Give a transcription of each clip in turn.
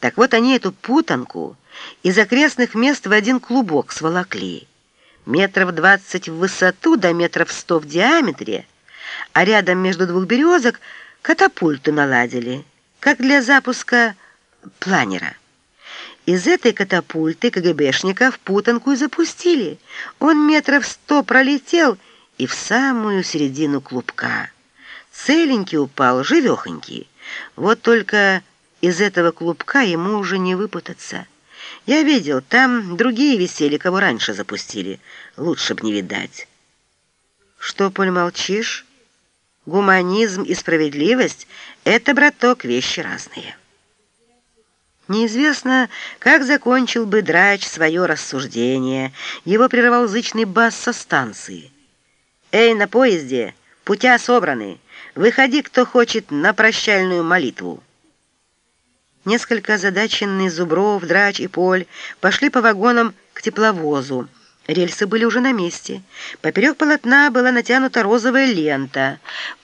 Так вот они эту путанку из окрестных мест в один клубок сволокли. Метров двадцать в высоту до метров сто в диаметре, а рядом между двух березок катапульту наладили, как для запуска планера. Из этой катапульты КГБшника в путанку и запустили. Он метров сто пролетел и в самую середину клубка. Целенький упал, живехонький. Вот только из этого клубка ему уже не выпутаться. Я видел, там другие висели, кого раньше запустили. Лучше б не видать. Что, Поль, молчишь? Гуманизм и справедливость — это, браток, вещи разные. Неизвестно, как закончил бы драч свое рассуждение. Его прервал зычный бас со станции. «Эй, на поезде! Путя собраны! Выходи, кто хочет, на прощальную молитву!» Несколько озадаченные Зубров, Драч и Поль пошли по вагонам к тепловозу. Рельсы были уже на месте. Поперек полотна была натянута розовая лента.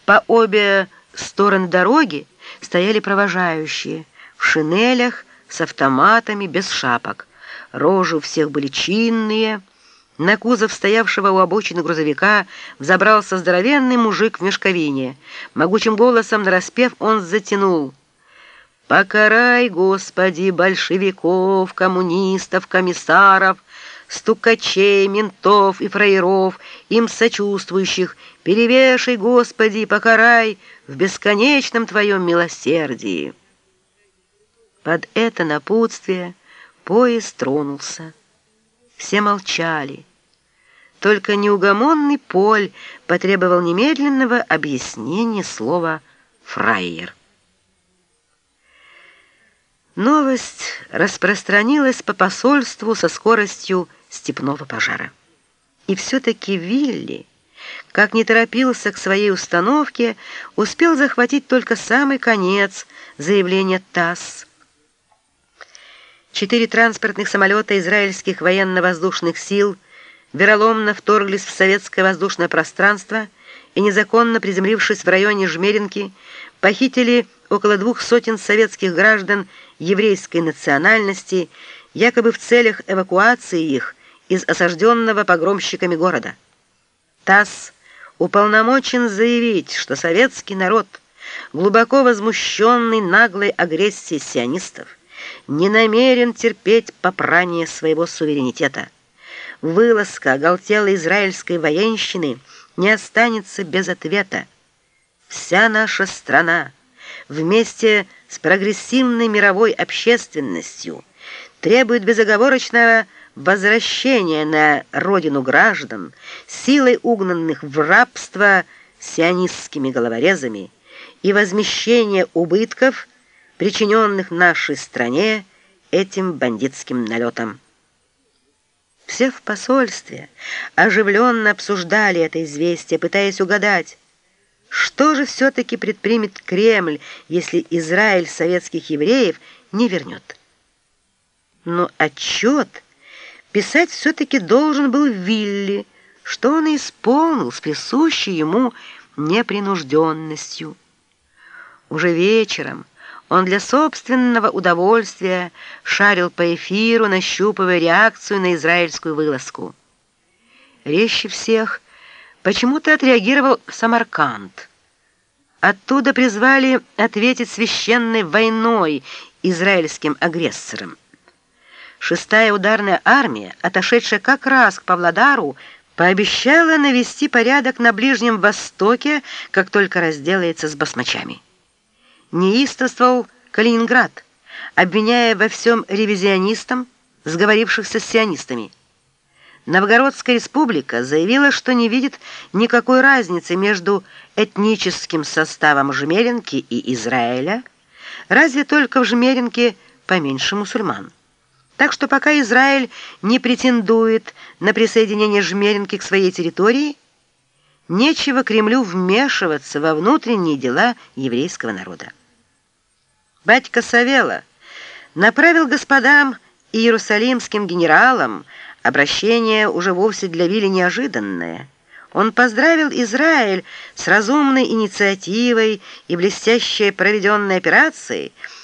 По обе стороны дороги стояли провожающие в шинелях с автоматами, без шапок. Рожи у всех были чинные. На кузов стоявшего у обочины грузовика взобрался здоровенный мужик в мешковине. Могучим голосом нараспев он затянул — Покарай, Господи, большевиков, коммунистов, комиссаров, стукачей, ментов и фраеров, им сочувствующих, перевешай, Господи, покарай в бесконечном Твоем милосердии. Под это напутствие поезд тронулся. Все молчали. Только неугомонный Поль потребовал немедленного объяснения слова «фраер». Новость распространилась по посольству со скоростью степного пожара. И все-таки Вилли, как не торопился к своей установке, успел захватить только самый конец заявления ТАСС. Четыре транспортных самолета израильских военно-воздушных сил вероломно вторглись в советское воздушное пространство и, незаконно приземлившись в районе Жмеринки, похитили около двух сотен советских граждан еврейской национальности, якобы в целях эвакуации их из осажденного погромщиками города. ТАСС уполномочен заявить, что советский народ, глубоко возмущенный наглой агрессией сионистов, не намерен терпеть попрание своего суверенитета. Вылазка оголтелой израильской военщины не останется без ответа. Вся наша страна вместе с прогрессивной мировой общественностью требует безоговорочного возвращения на родину граждан, силой угнанных в рабство сионистскими головорезами и возмещения убытков, причиненных нашей стране этим бандитским налетом. Все в посольстве оживленно обсуждали это известие, пытаясь угадать, что же все-таки предпримет Кремль, если Израиль советских евреев не вернет? Но отчет писать все-таки должен был Вилли, что он и исполнил с присущей ему непринужденностью. Уже вечером он для собственного удовольствия шарил по эфиру, нащупывая реакцию на израильскую вылазку. Резче всех почему-то отреагировал Самарканд. Оттуда призвали ответить священной войной израильским агрессорам. Шестая ударная армия, отошедшая как раз к Павлодару, пообещала навести порядок на Ближнем Востоке, как только разделается с басмачами. Неистовствовал Калининград, обвиняя во всем ревизионистам, сговорившихся с сионистами. Новгородская республика заявила, что не видит никакой разницы между этническим составом Жмеринки и Израиля, разве только в Жмеринке поменьше мусульман. Так что пока Израиль не претендует на присоединение Жмеринки к своей территории, нечего Кремлю вмешиваться во внутренние дела еврейского народа. Батька Савела направил господам иерусалимским генералам Обращение уже вовсе для Вилли неожиданное. Он поздравил Израиль с разумной инициативой и блестящей проведенной операцией,